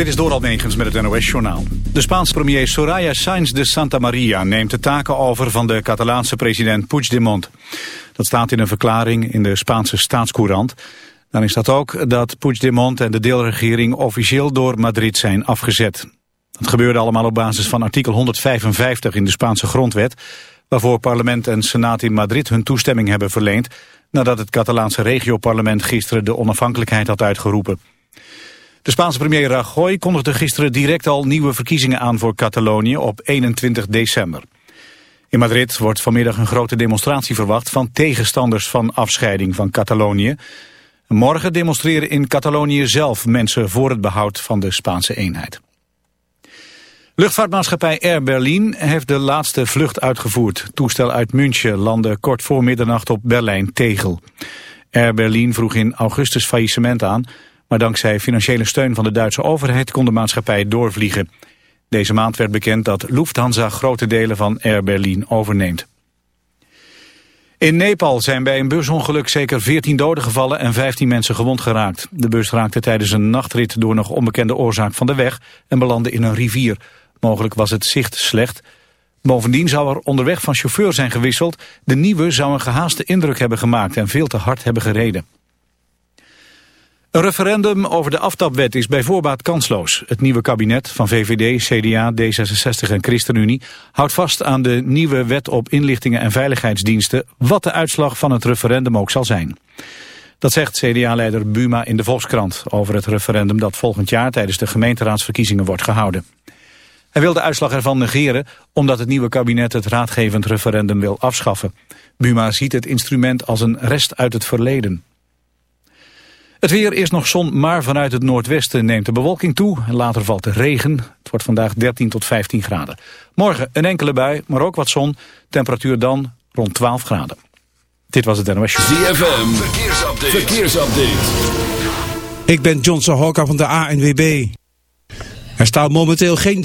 Dit is Doral Megens met het NOS-journaal. De Spaanse premier Soraya Sáenz de Santa Maria neemt de taken over van de Catalaanse president Puigdemont. Dat staat in een verklaring in de Spaanse staatscourant. Daarin staat ook dat Puigdemont en de deelregering officieel door Madrid zijn afgezet. Dat gebeurde allemaal op basis van artikel 155 in de Spaanse grondwet... waarvoor parlement en senaat in Madrid hun toestemming hebben verleend... nadat het Catalaanse regioparlement gisteren de onafhankelijkheid had uitgeroepen. De Spaanse premier Rajoy kondigde gisteren direct al nieuwe verkiezingen aan voor Catalonië op 21 december. In Madrid wordt vanmiddag een grote demonstratie verwacht van tegenstanders van afscheiding van Catalonië. Morgen demonstreren in Catalonië zelf mensen voor het behoud van de Spaanse eenheid. Luchtvaartmaatschappij Air Berlin heeft de laatste vlucht uitgevoerd. toestel uit München landde kort voor middernacht op Berlijn-Tegel. Air Berlin vroeg in augustus faillissement aan... maar dankzij financiële steun van de Duitse overheid kon de maatschappij doorvliegen. Deze maand werd bekend dat Lufthansa grote delen van Air Berlin overneemt. In Nepal zijn bij een busongeluk zeker 14 doden gevallen en 15 mensen gewond geraakt. De bus raakte tijdens een nachtrit door nog onbekende oorzaak van de weg en belandde in een rivier. Mogelijk was het zicht slecht. Bovendien zou er onderweg van chauffeur zijn gewisseld. De nieuwe zou een gehaaste indruk hebben gemaakt en veel te hard hebben gereden. Een referendum over de aftapwet is bij voorbaat kansloos. Het nieuwe kabinet van VVD, CDA, D66 en ChristenUnie houdt vast aan de nieuwe wet op inlichtingen en veiligheidsdiensten, wat de uitslag van het referendum ook zal zijn. Dat zegt CDA-leider Buma in de Volkskrant over het referendum dat volgend jaar tijdens de gemeenteraadsverkiezingen wordt gehouden. Hij wil de uitslag ervan negeren omdat het nieuwe kabinet het raadgevend referendum wil afschaffen. Buma ziet het instrument als een rest uit het verleden. Het weer is nog zon, maar vanuit het noordwesten neemt de bewolking toe. Later valt de regen. Het wordt vandaag 13 tot 15 graden. Morgen een enkele bui, maar ook wat zon. Temperatuur dan rond 12 graden. Dit was het NOS ZFM, verkeersupdate. verkeersupdate. Ik ben John Sahoka van de ANWB. Er staat momenteel geen...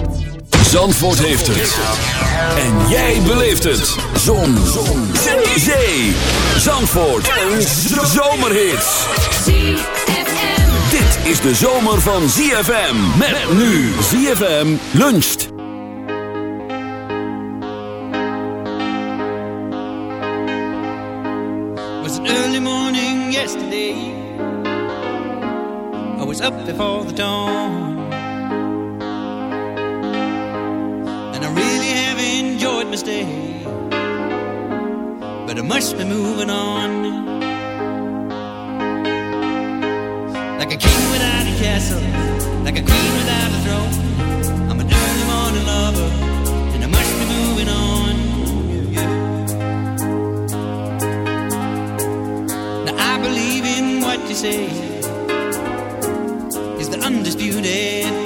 Zandvoort heeft het. En jij beleeft het. Zon. Zon. Zee. Zandvoort. Een zomerhit. Dit is de zomer van ZFM. Met nu ZFM luncht. Early morning yesterday. I was up before the dawn. My stay. But I must be moving on. Like a king without a castle, like a queen without a throne. I'm an early morning lover, and I must be moving on. Yeah, Now I believe in what you say is the undisputed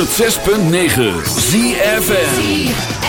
106.9 ZFN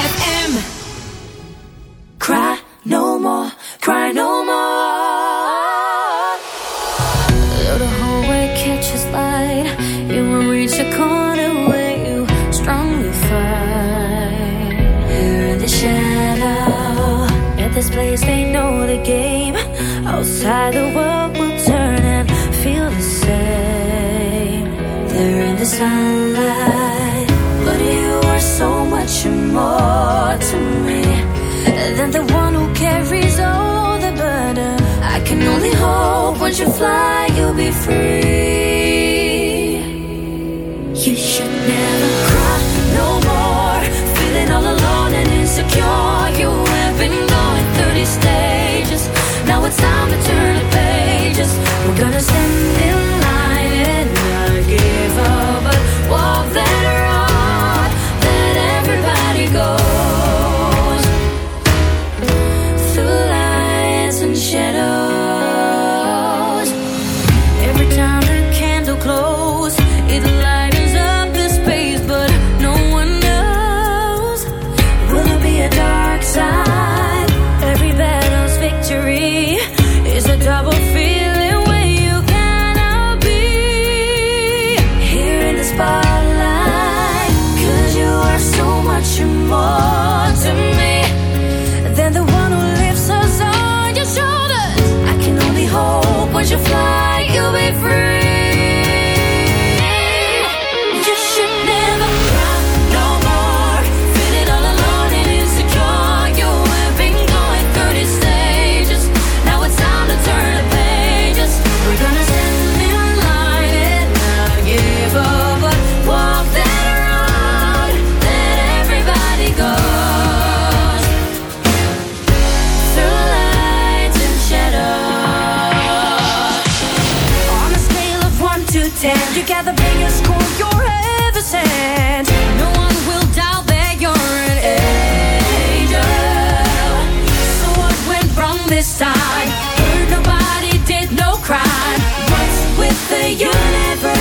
you'll be free. You should never cry no more. Feeling all alone and insecure. You have been going 30 stages. Now it's time to turn the pages. We're gonna send it. you fly? The universe?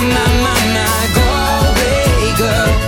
My, my, my, my, my girl.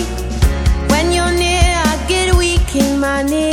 money.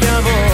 De amor.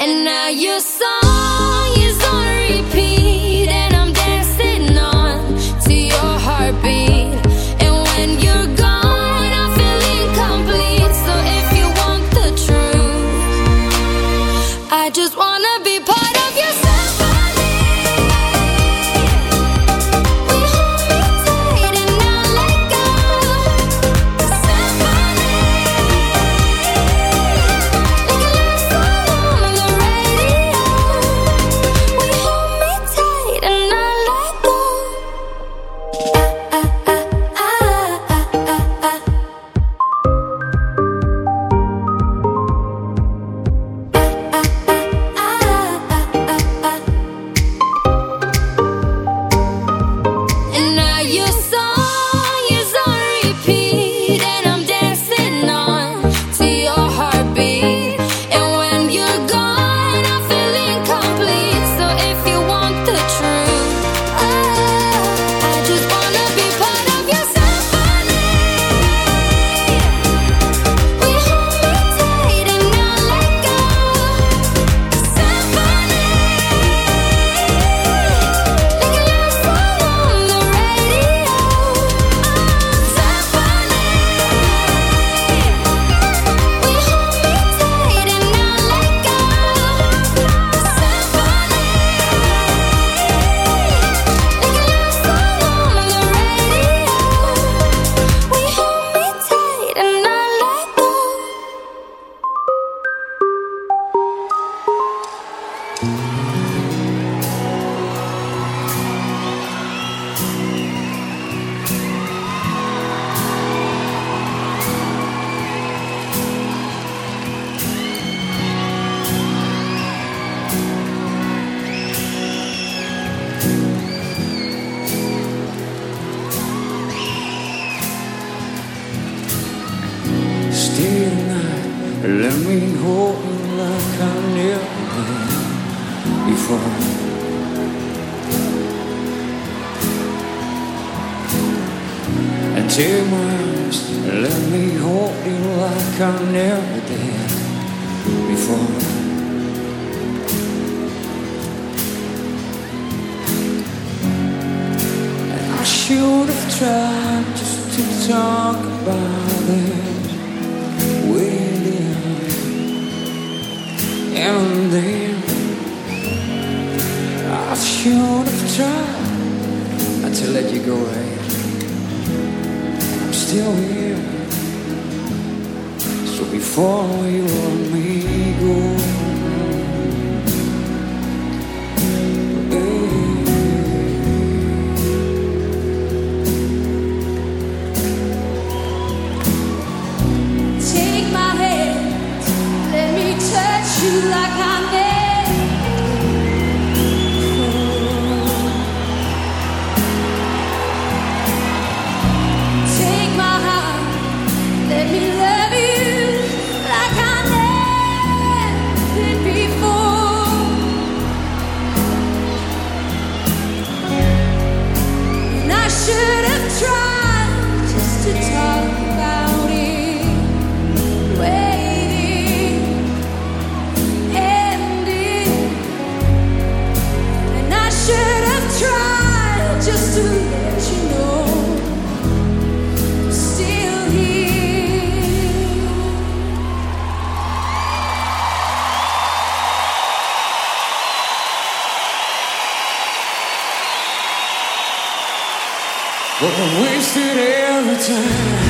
And now you're song every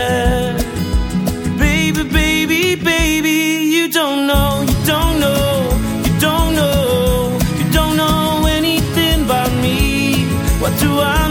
Do I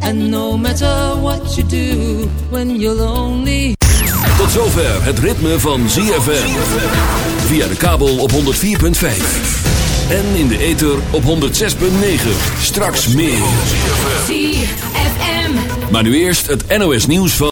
And no matter what you do when you're lonely. Tot zover het ritme van ZFM. Via de kabel op 104.5. En in de ether op 106.9. Straks meer. ZFM. Maar nu eerst het NOS nieuws van...